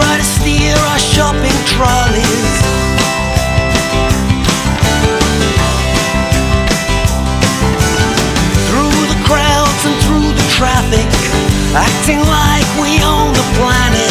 try to steer our shopping trolleys. Through the crowds and through the traffic, acting like we own the planet.